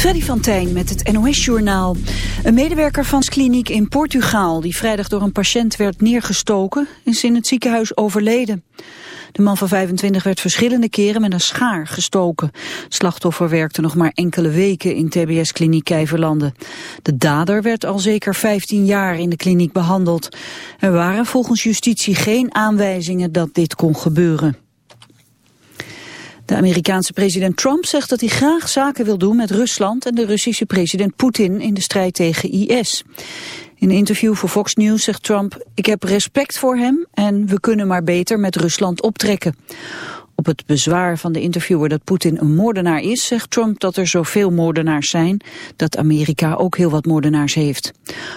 Freddy van Tijn met het NOS-journaal. Een medewerker van kliniek in Portugal... die vrijdag door een patiënt werd neergestoken... is in het ziekenhuis overleden. De man van 25 werd verschillende keren met een schaar gestoken. Slachtoffer werkte nog maar enkele weken in TBS-kliniek Kijverlanden. De dader werd al zeker 15 jaar in de kliniek behandeld. Er waren volgens justitie geen aanwijzingen dat dit kon gebeuren. De Amerikaanse president Trump zegt dat hij graag zaken wil doen met Rusland en de Russische president Poetin in de strijd tegen IS. In een interview voor Fox News zegt Trump, ik heb respect voor hem en we kunnen maar beter met Rusland optrekken. Op het bezwaar van de interviewer dat Poetin een moordenaar is, zegt Trump dat er zoveel moordenaars zijn, dat Amerika ook heel wat moordenaars heeft.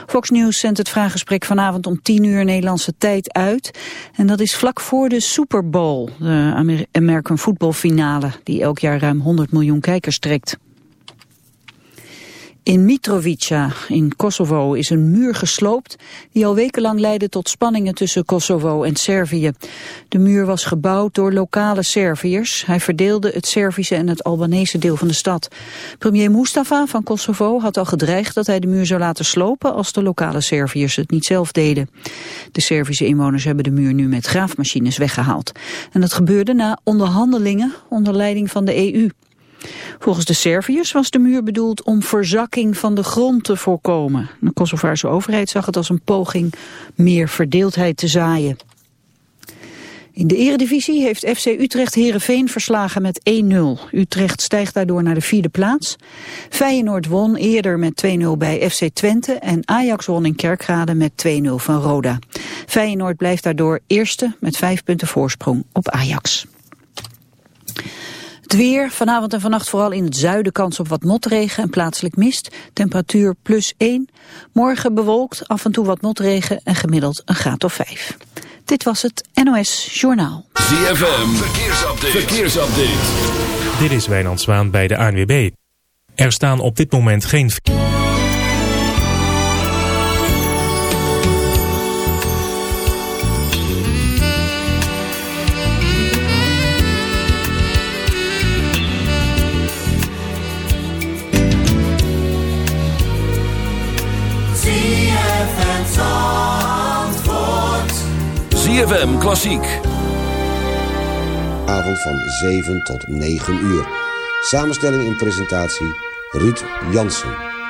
Fox News zendt het vraaggesprek vanavond om 10 uur Nederlandse tijd uit. En dat is vlak voor de Super Bowl, de American Football finale, die elk jaar ruim 100 miljoen kijkers trekt. In Mitrovica in Kosovo is een muur gesloopt die al wekenlang leidde tot spanningen tussen Kosovo en Servië. De muur was gebouwd door lokale Serviërs. Hij verdeelde het Servische en het Albanese deel van de stad. Premier Mustafa van Kosovo had al gedreigd dat hij de muur zou laten slopen als de lokale Serviërs het niet zelf deden. De Servische inwoners hebben de muur nu met graafmachines weggehaald. En dat gebeurde na onderhandelingen onder leiding van de EU. Volgens de Serviërs was de muur bedoeld om verzakking van de grond te voorkomen. De Kosovaarse overheid zag het als een poging meer verdeeldheid te zaaien. In de eredivisie heeft FC Utrecht Herenveen verslagen met 1-0. Utrecht stijgt daardoor naar de vierde plaats. Feyenoord won eerder met 2-0 bij FC Twente en Ajax won in Kerkrade met 2-0 van Roda. Feyenoord blijft daardoor eerste met vijf punten voorsprong op Ajax. Het weer, vanavond en vannacht vooral in het zuiden kans op wat motregen en plaatselijk mist. Temperatuur plus 1. Morgen bewolkt, af en toe wat motregen en gemiddeld een graad of 5. Dit was het NOS Journaal. ZFM, verkeersupdate. verkeersupdate. Dit is Wijnand Zwaan bij de ANWB. Er staan op dit moment geen... ZFM Klassiek. Avond van 7 tot 9 uur. Samenstelling en presentatie Ruud Jansen.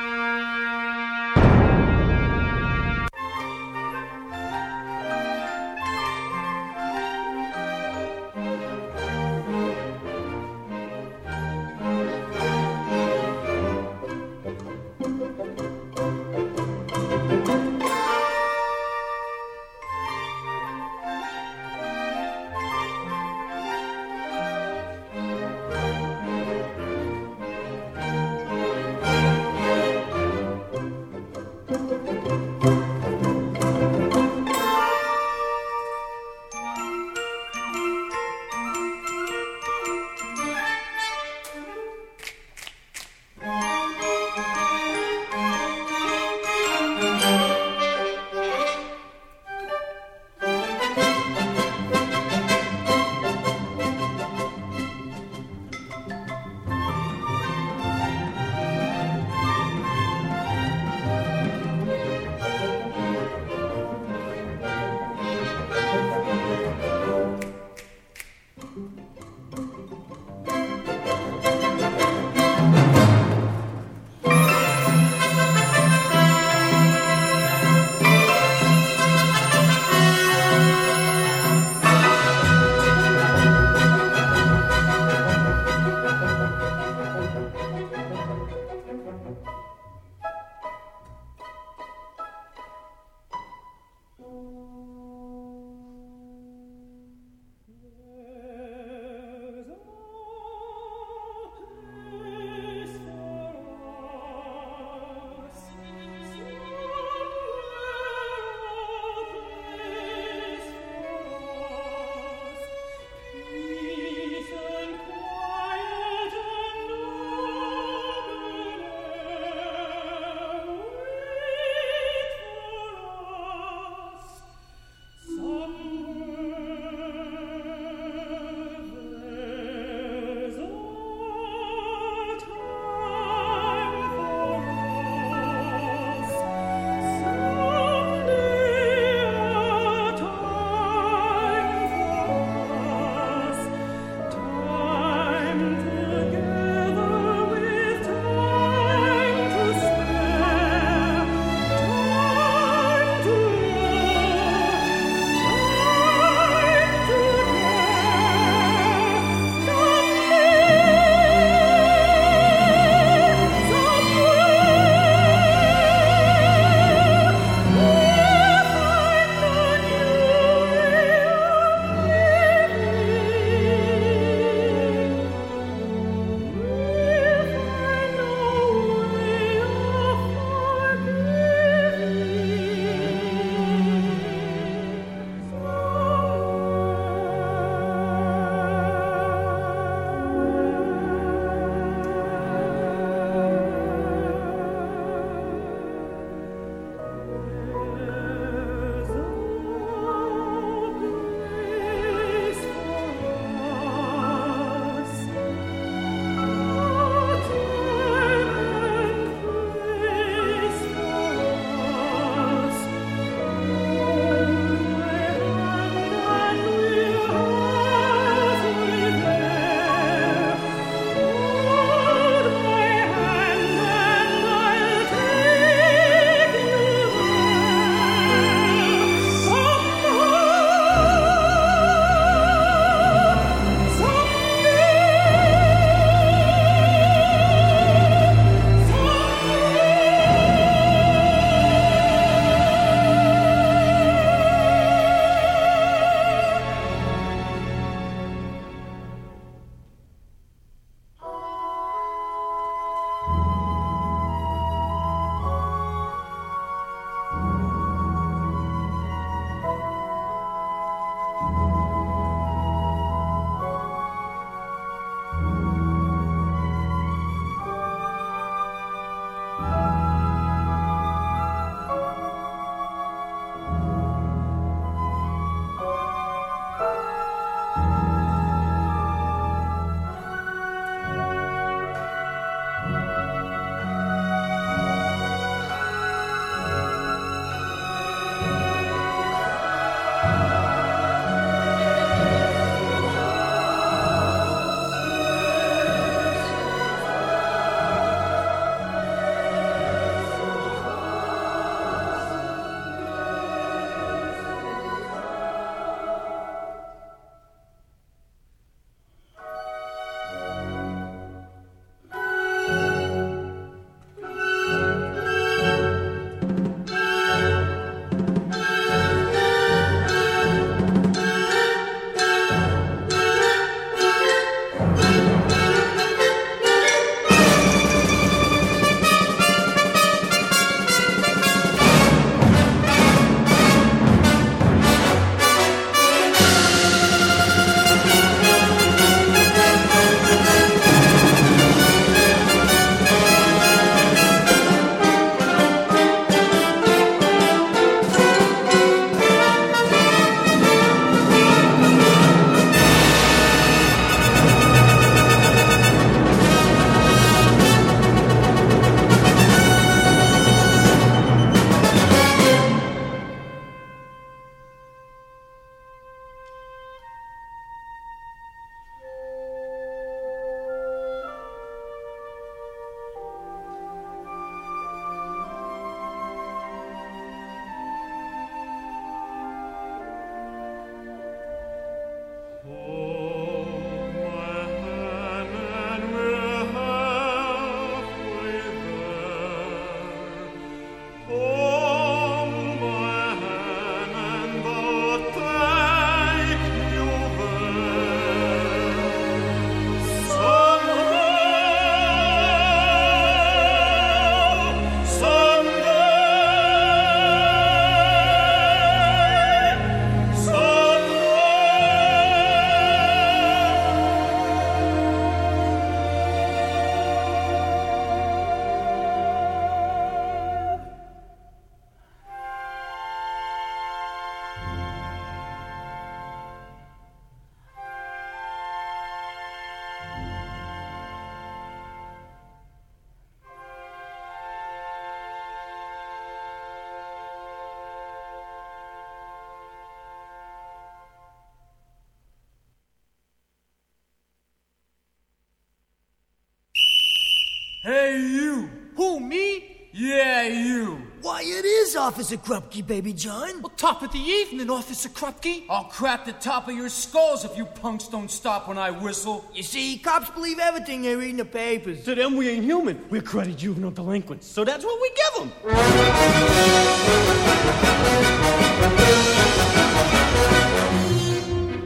Hey, you! Who, me? Yeah, you! Why, it is Officer Krupke, baby John. Well, top of the evening, Officer Krupke. I'll crap the top of your skulls if you punks don't stop when I whistle. You see, cops believe everything they read in the papers. To them, we ain't human. We're cruddy juvenile delinquents. So that's what we give them.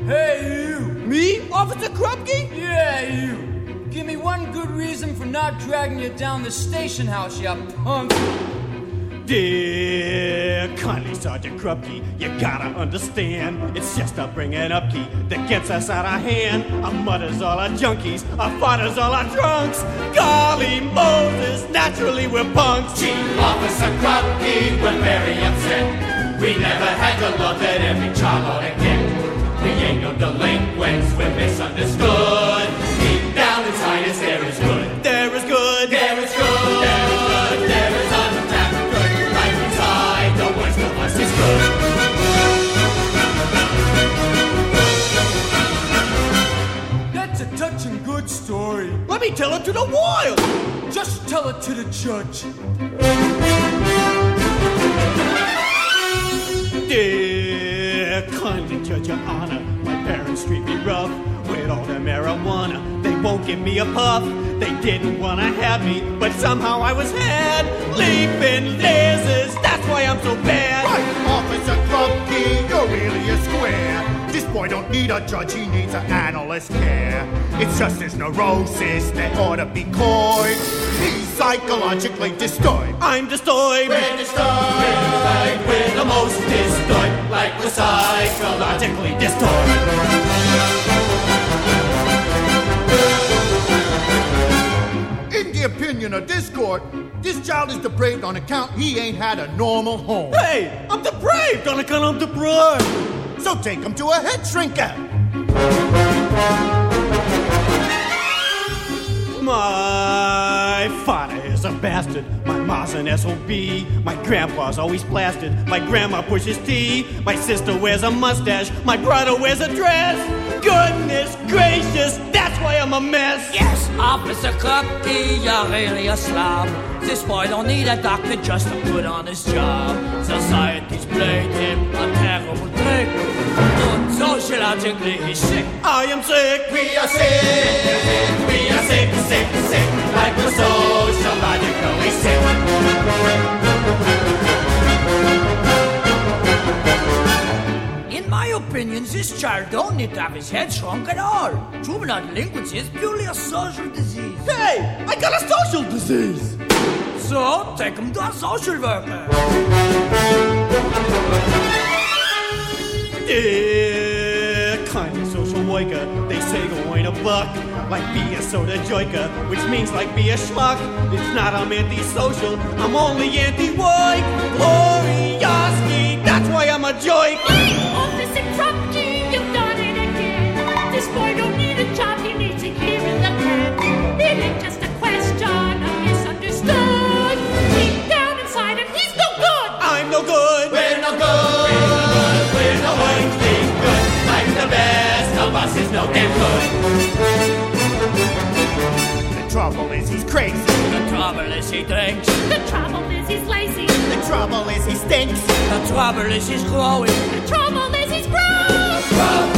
Hey, you! Me? Officer Krupke? Yeah, you! Give me one good reason for not dragging you down the station house, you punk! Dear kindly Sergeant Krupke, you gotta understand, it's just a bringing up key that gets us out of hand. Our mothers all our junkies, our fathers all our drunks. Golly Moses, naturally we're punks. Chief Officer Krupke, we're very upset. We never had to love that every child ought to get. We ain't no delinquents, we're misunderstood. Deep down inside us there is good. Me tell it to the wild. Just tell it to the judge. Dear kindly judge your honor, my parents treat me rough with all their marijuana. They won't give me a puff. They didn't wanna have me, but somehow I was had. Leaping lasers, that's why I'm so bad. Right, Officer Krupke, you're really a square. This boy don't need a judge, he needs an analyst care. It's just his neurosis that ought to be coy. He's psychologically destroyed. I'm destroyed. We're disturbed. Like we're the most disturbed. Like we're psychologically disturbed. In the opinion of this court, this child is depraved on account he ain't had a normal home. Hey, I'm depraved on account I'm depraved. So take him to a head shrinker. My father is a bastard. My ma's an SOB. My grandpa's always blasted. My grandma pushes tea. My sister wears a mustache. My brother wears a dress. Goodness gracious, that's why I'm a mess. Yes, Officer Krupke, you're really a slob. This boy don't need a doctor just to put on his job. Society's played him a terrible trick. But sociologically, sick. I am sick. We are sick. We are sick, sick, sick. Like we're sociologically sick. In my opinion, this child don't need to have his head shrunk at all. Juvenile delinquency is purely a social disease. Hey, I got a social disease. So, take him to a social worker. Dear kindly social worker, they say go ain't a buck. Like be a soda joiker, which means like be a schmuck. It's not I'm antisocial, I'm only anti-white. Glorioski, that's why I'm a. Officer Krupke, you've done it again. This boy don't need a job, he needs a year in the can. It ain't just a question of misunderstood. Deep down inside him, he's no good. I'm no good. Us is damn good. The trouble is he's crazy. The trouble is he drinks. The trouble is he's lazy. The trouble is he stinks. The trouble is he's growing. The trouble is he's gross.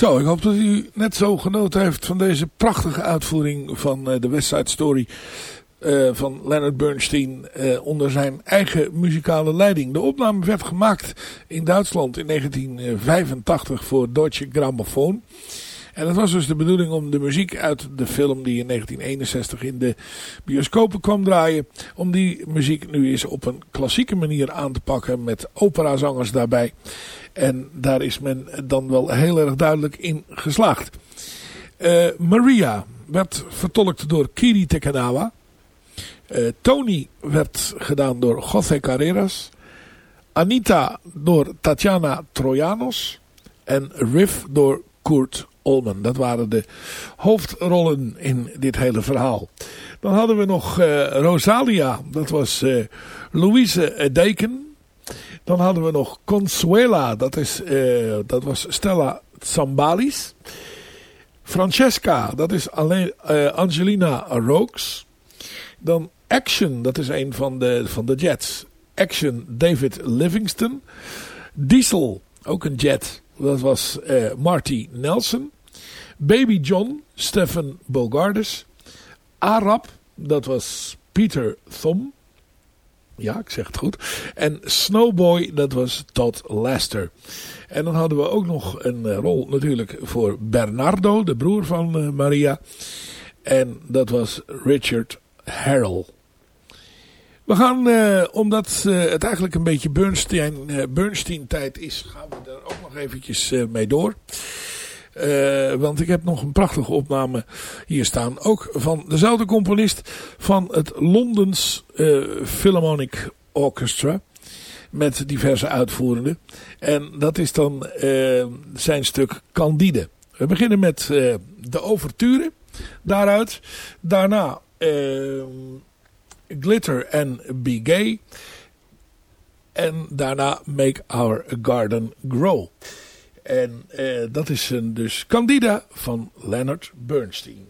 Zo, ik hoop dat u net zo genoten heeft van deze prachtige uitvoering van uh, de West Side Story uh, van Leonard Bernstein uh, onder zijn eigen muzikale leiding. De opname werd gemaakt in Duitsland in 1985 voor Deutsche Grammophon. En het was dus de bedoeling om de muziek uit de film die in 1961 in de bioscopen kwam draaien. Om die muziek nu eens op een klassieke manier aan te pakken met operazangers daarbij. En daar is men dan wel heel erg duidelijk in geslaagd. Uh, Maria werd vertolkt door Kiri Tekanawa. Uh, Tony werd gedaan door José Carreras. Anita door Tatjana Trojanos. En Riff door Kurt Olman. Dat waren de hoofdrollen in dit hele verhaal. Dan hadden we nog uh, Rosalia. Dat was uh, Louise Deken. Dan hadden we nog Consuela. Dat, is, dat was Stella Zambalis. Francesca. Dat is alleen, Angelina Rokes. Dan Action. Dat is een van de, van de Jets. Action David Livingston. Diesel. Ook een jet. Dat was uh, Marty Nelson. Baby John, Stephen Bogardes. Arab, dat was Peter Thom. Ja, ik zeg het goed. En Snowboy, dat was Todd Lester. En dan hadden we ook nog een uh, rol natuurlijk voor Bernardo, de broer van uh, Maria. En dat was Richard Harrell. We gaan, uh, omdat uh, het eigenlijk een beetje Bernstein, uh, Bernstein tijd is, gaan we daar ook nog eventjes mee door. want ik heb nog een prachtige opname hier staan. Ook van dezelfde componist van het Londens Philharmonic Orchestra. Met diverse uitvoerenden. En dat is dan zijn stuk Candide. We beginnen met de overture daaruit. Daarna... Glitter en Be Gay. En daarna Make Our Garden Grow. En uh, dat is een dus Candida van Leonard Bernstein.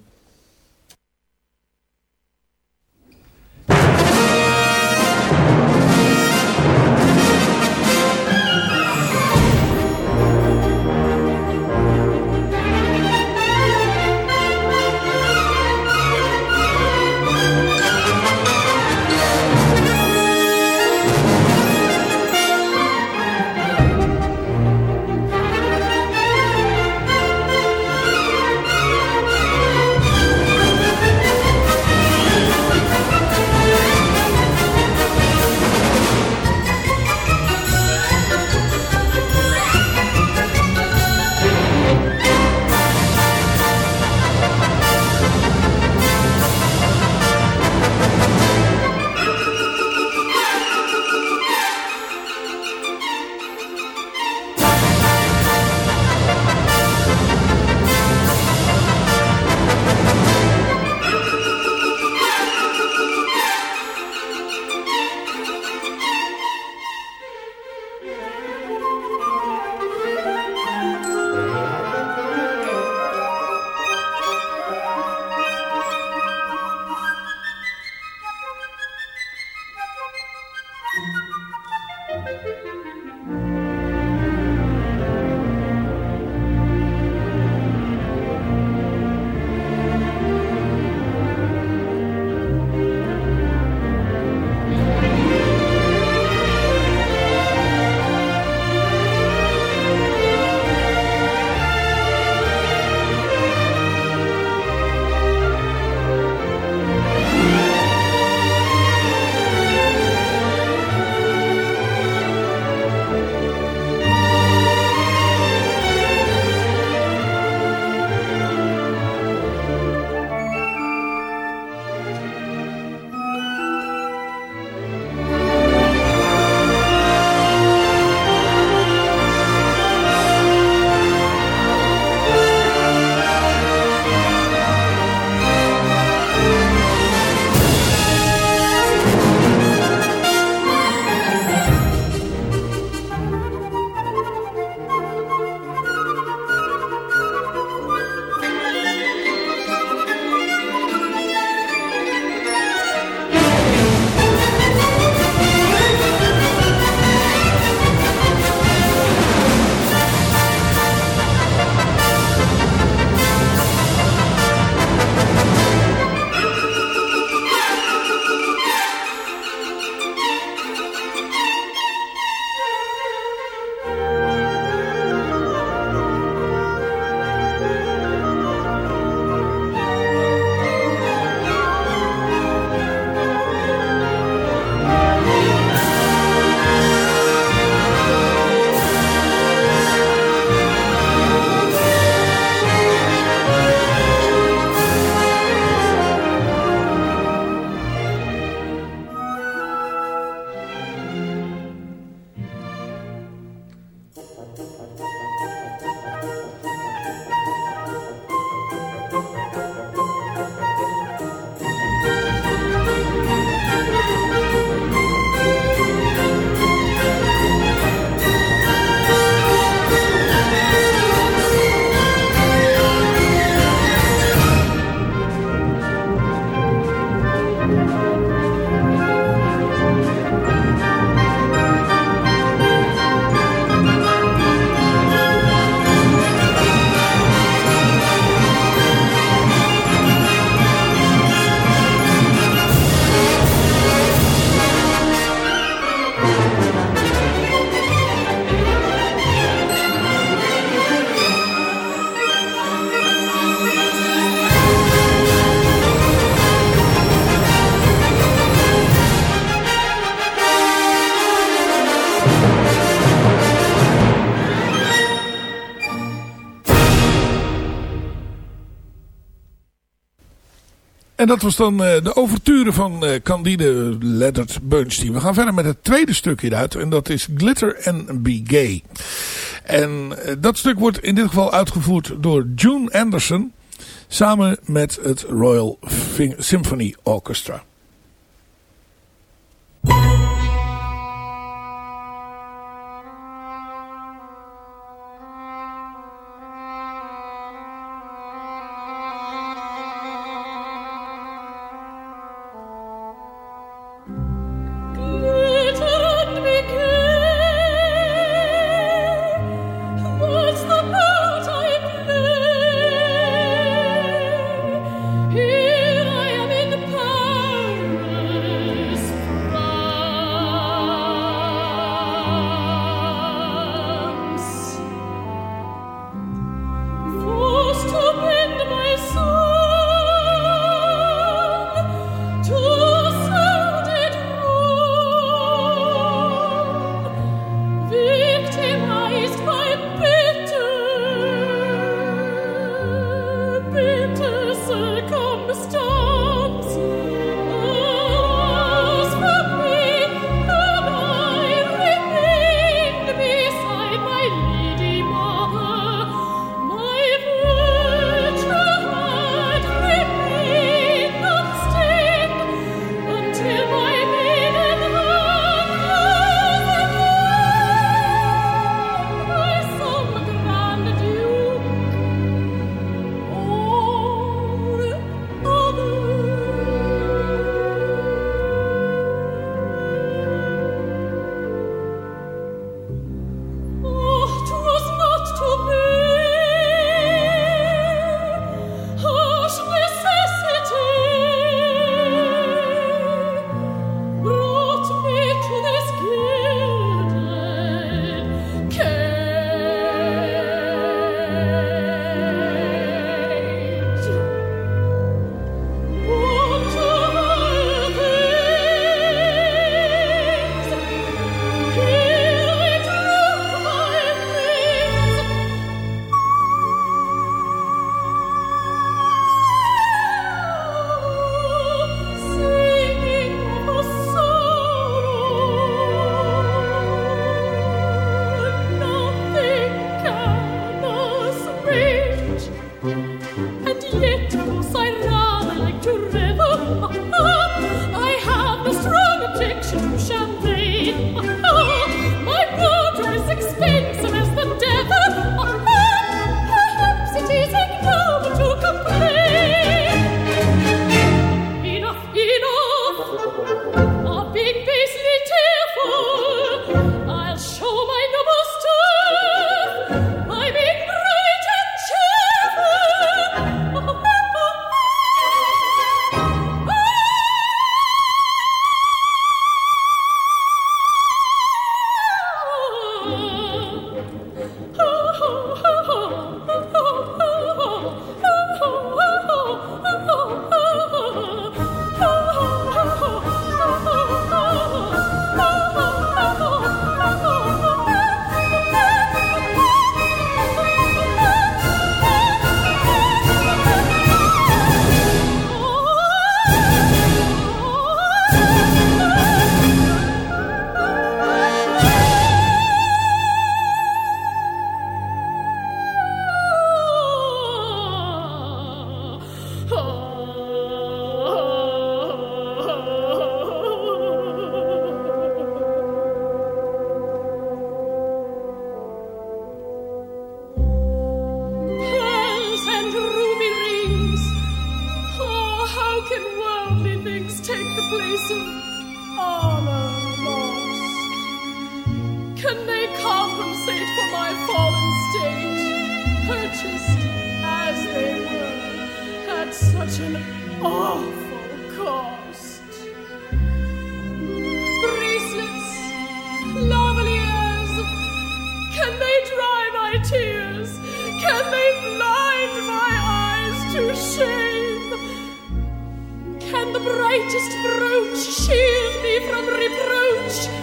Dat was dan uh, de overture van uh, Candide Leonard Bernstein. We gaan verder met het tweede stuk hieruit. En dat is Glitter and Be Gay. En uh, dat stuk wordt in dit geval uitgevoerd door June Anderson. Samen met het Royal Symphony Orchestra. Ah! brightest brooch shield me from reproach.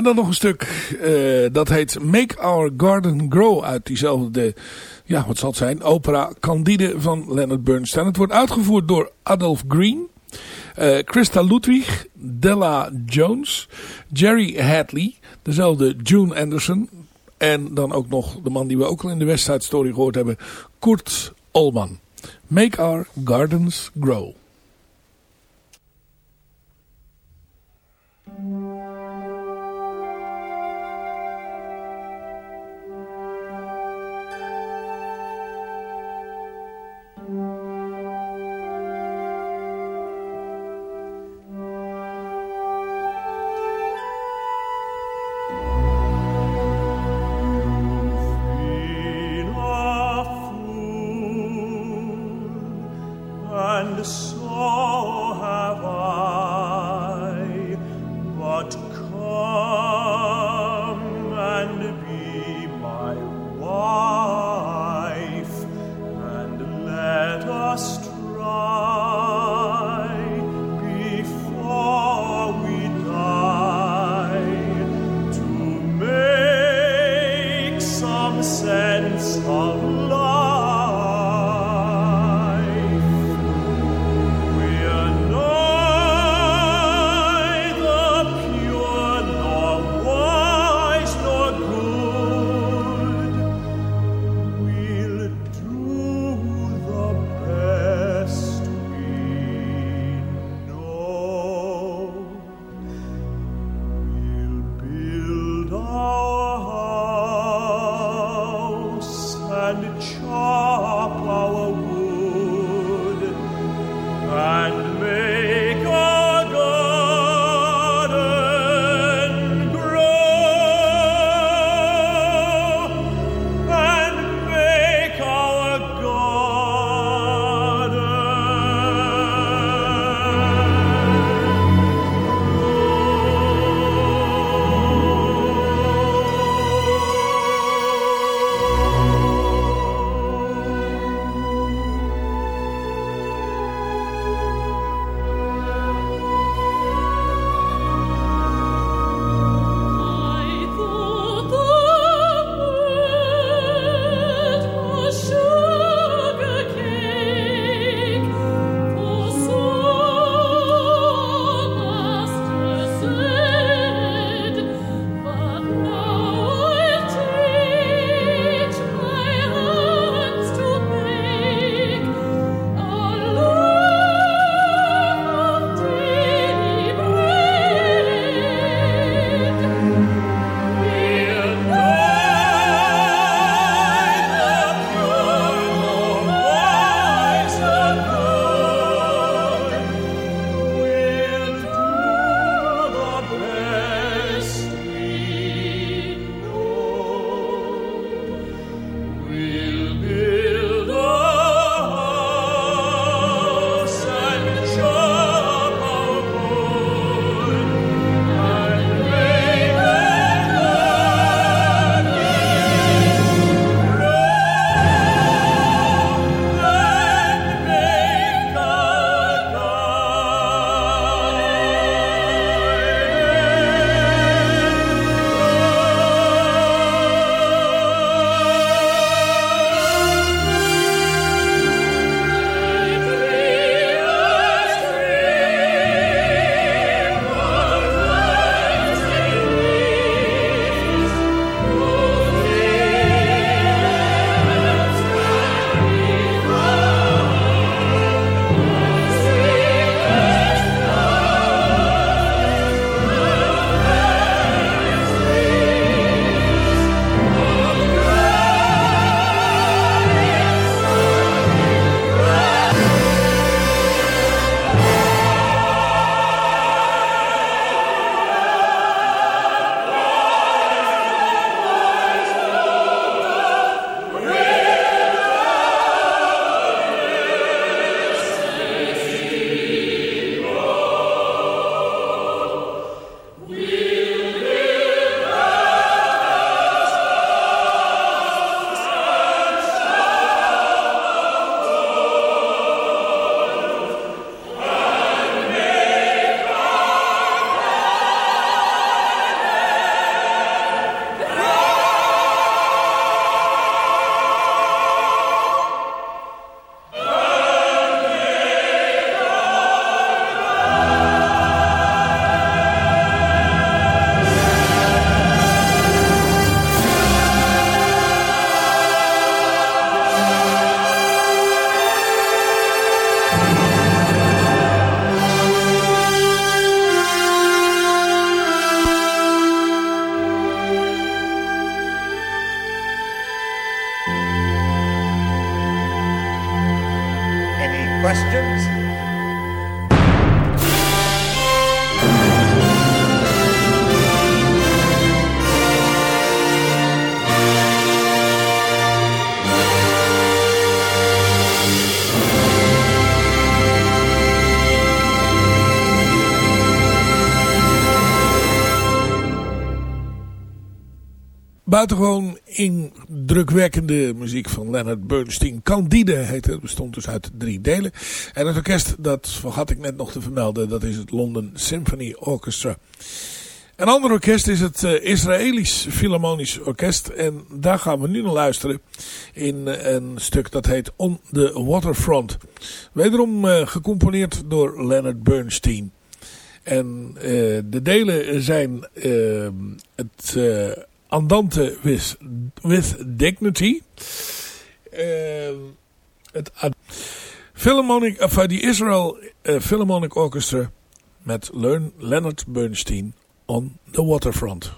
En dan nog een stuk, uh, dat heet Make Our Garden Grow uit diezelfde, ja wat zal het zijn, opera Candide van Leonard Bernstein. Het wordt uitgevoerd door Adolf Green, uh, Christa Ludwig, Della Jones, Jerry Hadley, dezelfde June Anderson. En dan ook nog de man die we ook al in de West Side Story gehoord hebben, Kurt Olman. Make Our Gardens Grow. Indrukwekkende muziek van Leonard Bernstein. Candide heette het, bestond dus uit drie delen. En het orkest, dat vergat ik net nog te vermelden, dat is het London Symphony Orchestra. Een ander orkest is het uh, Israëlisch Philharmonisch Orkest. En daar gaan we nu naar luisteren in een stuk dat heet On the Waterfront. Wederom uh, gecomponeerd door Leonard Bernstein. En de delen zijn het Andante with, with Dignity. het Philharmonic, of Israel Philharmonic Orchestra met Leonard Bernstein on the waterfront.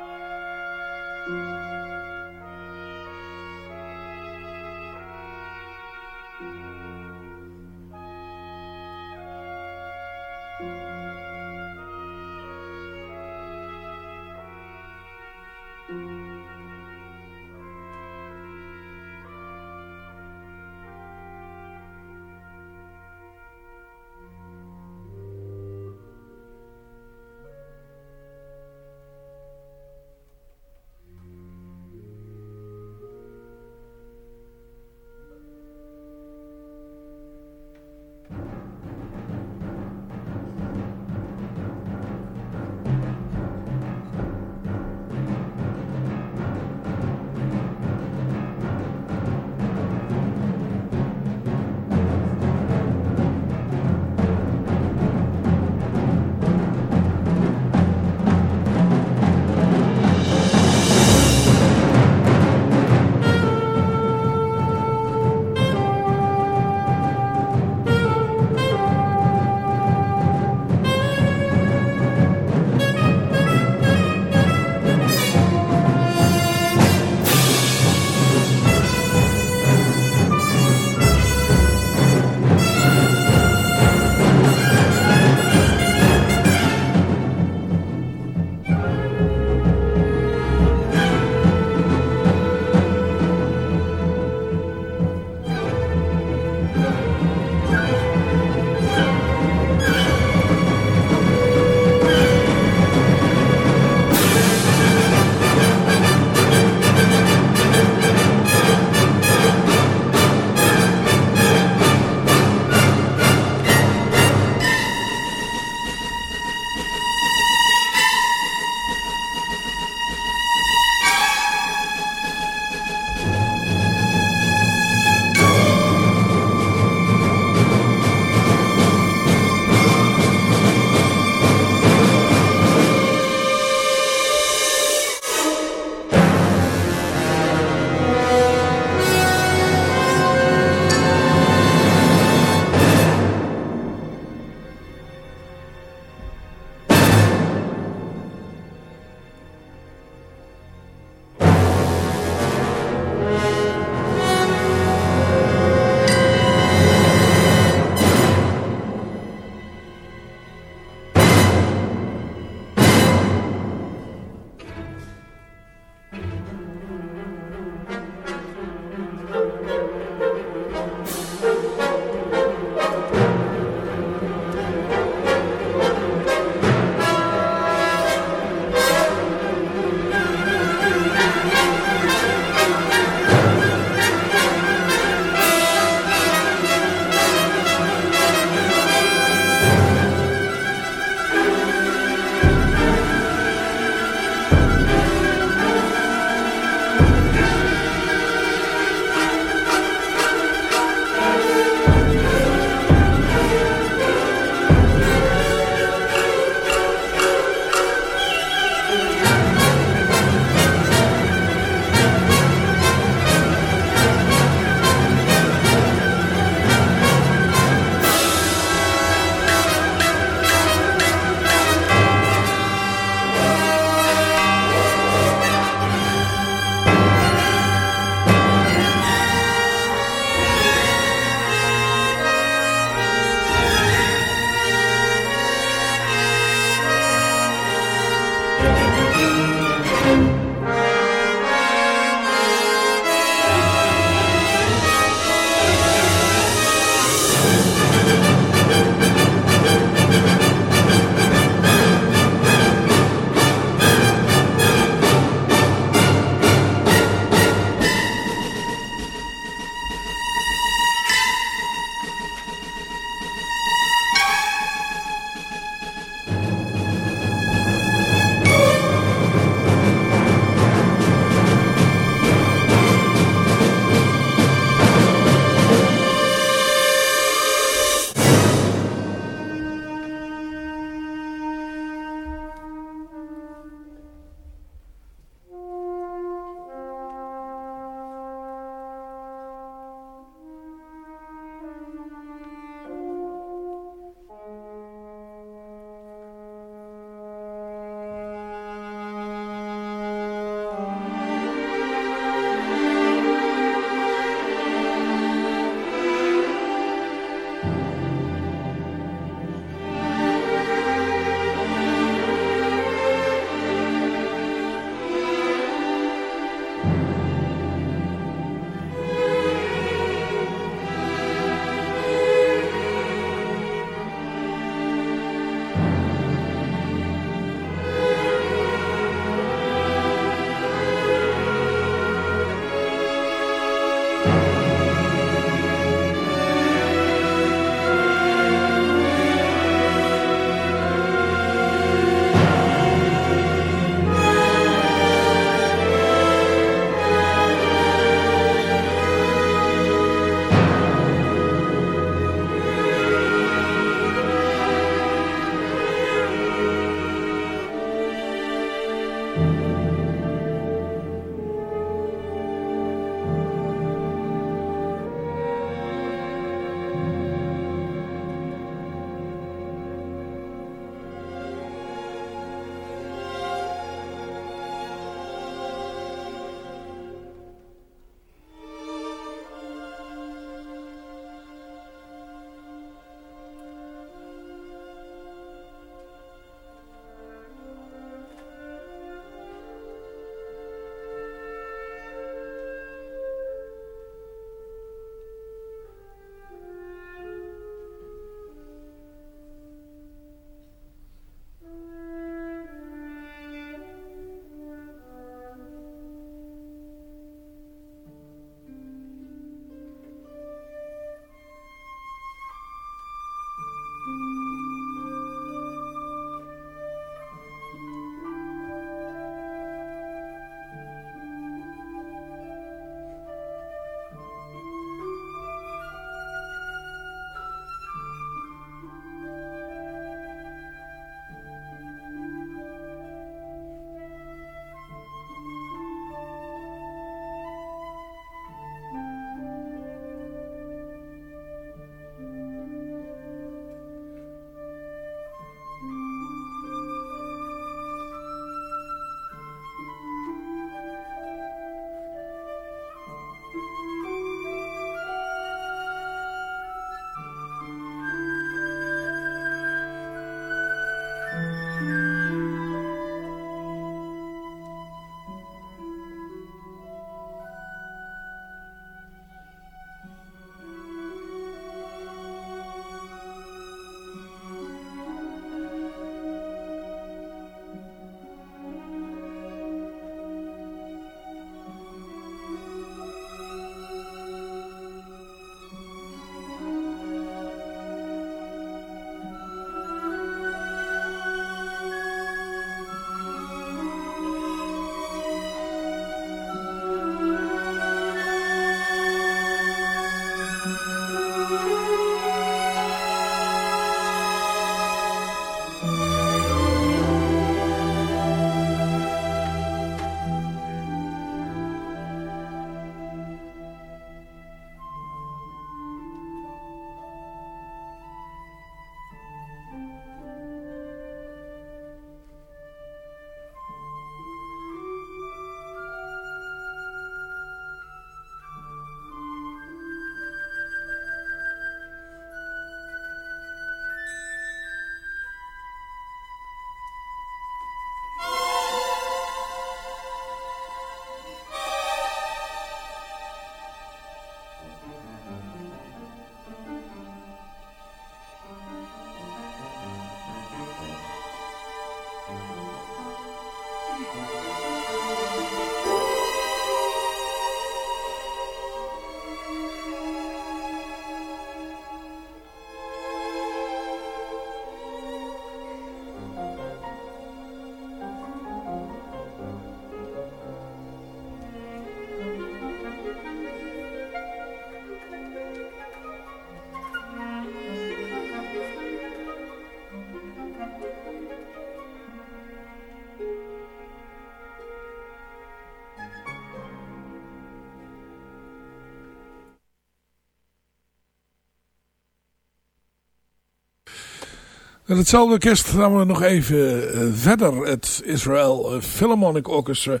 Met hetzelfde orkest gaan we nog even uh, verder. Het Israel Philharmonic Orchestra.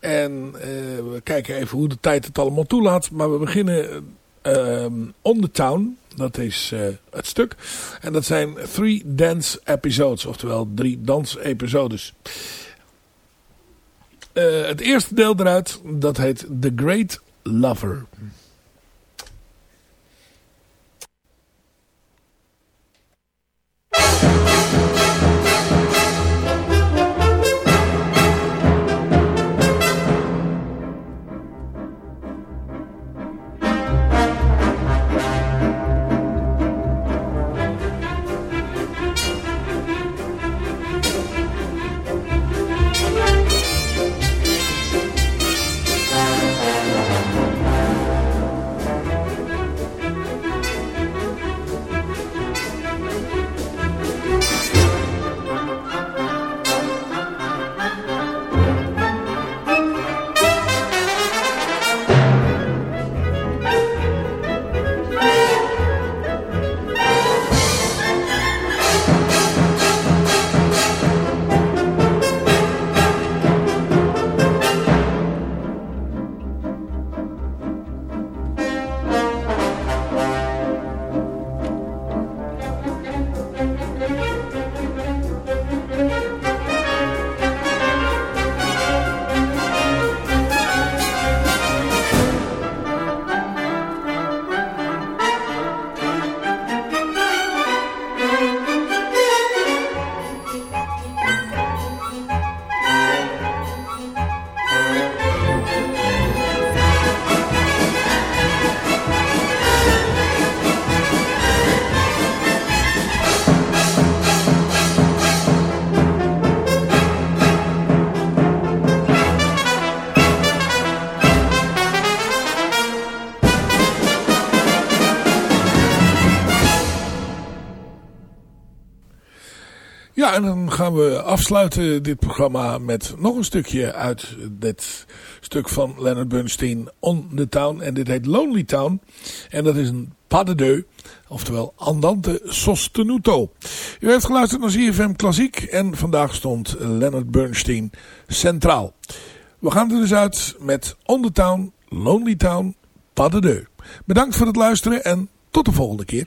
En uh, we kijken even hoe de tijd het allemaal toelaat. Maar we beginnen uh, On the Town. Dat is het stuk. En dat zijn three dance episodes. Oftewel drie dansepisodes. het eerste deel eruit. Dat heet The Great Lover. En dan gaan we afsluiten dit programma met nog een stukje uit dit stuk van Leonard Bernstein On the Town. En dit heet Lonely Town. En dat is een pas de oftewel Andante Sostenuto. U heeft geluisterd naar ZFM Klassiek en vandaag stond Leonard Bernstein centraal. We gaan er dus uit met On the Town, Lonely Town, pas de. Bedankt voor het luisteren en tot de volgende keer.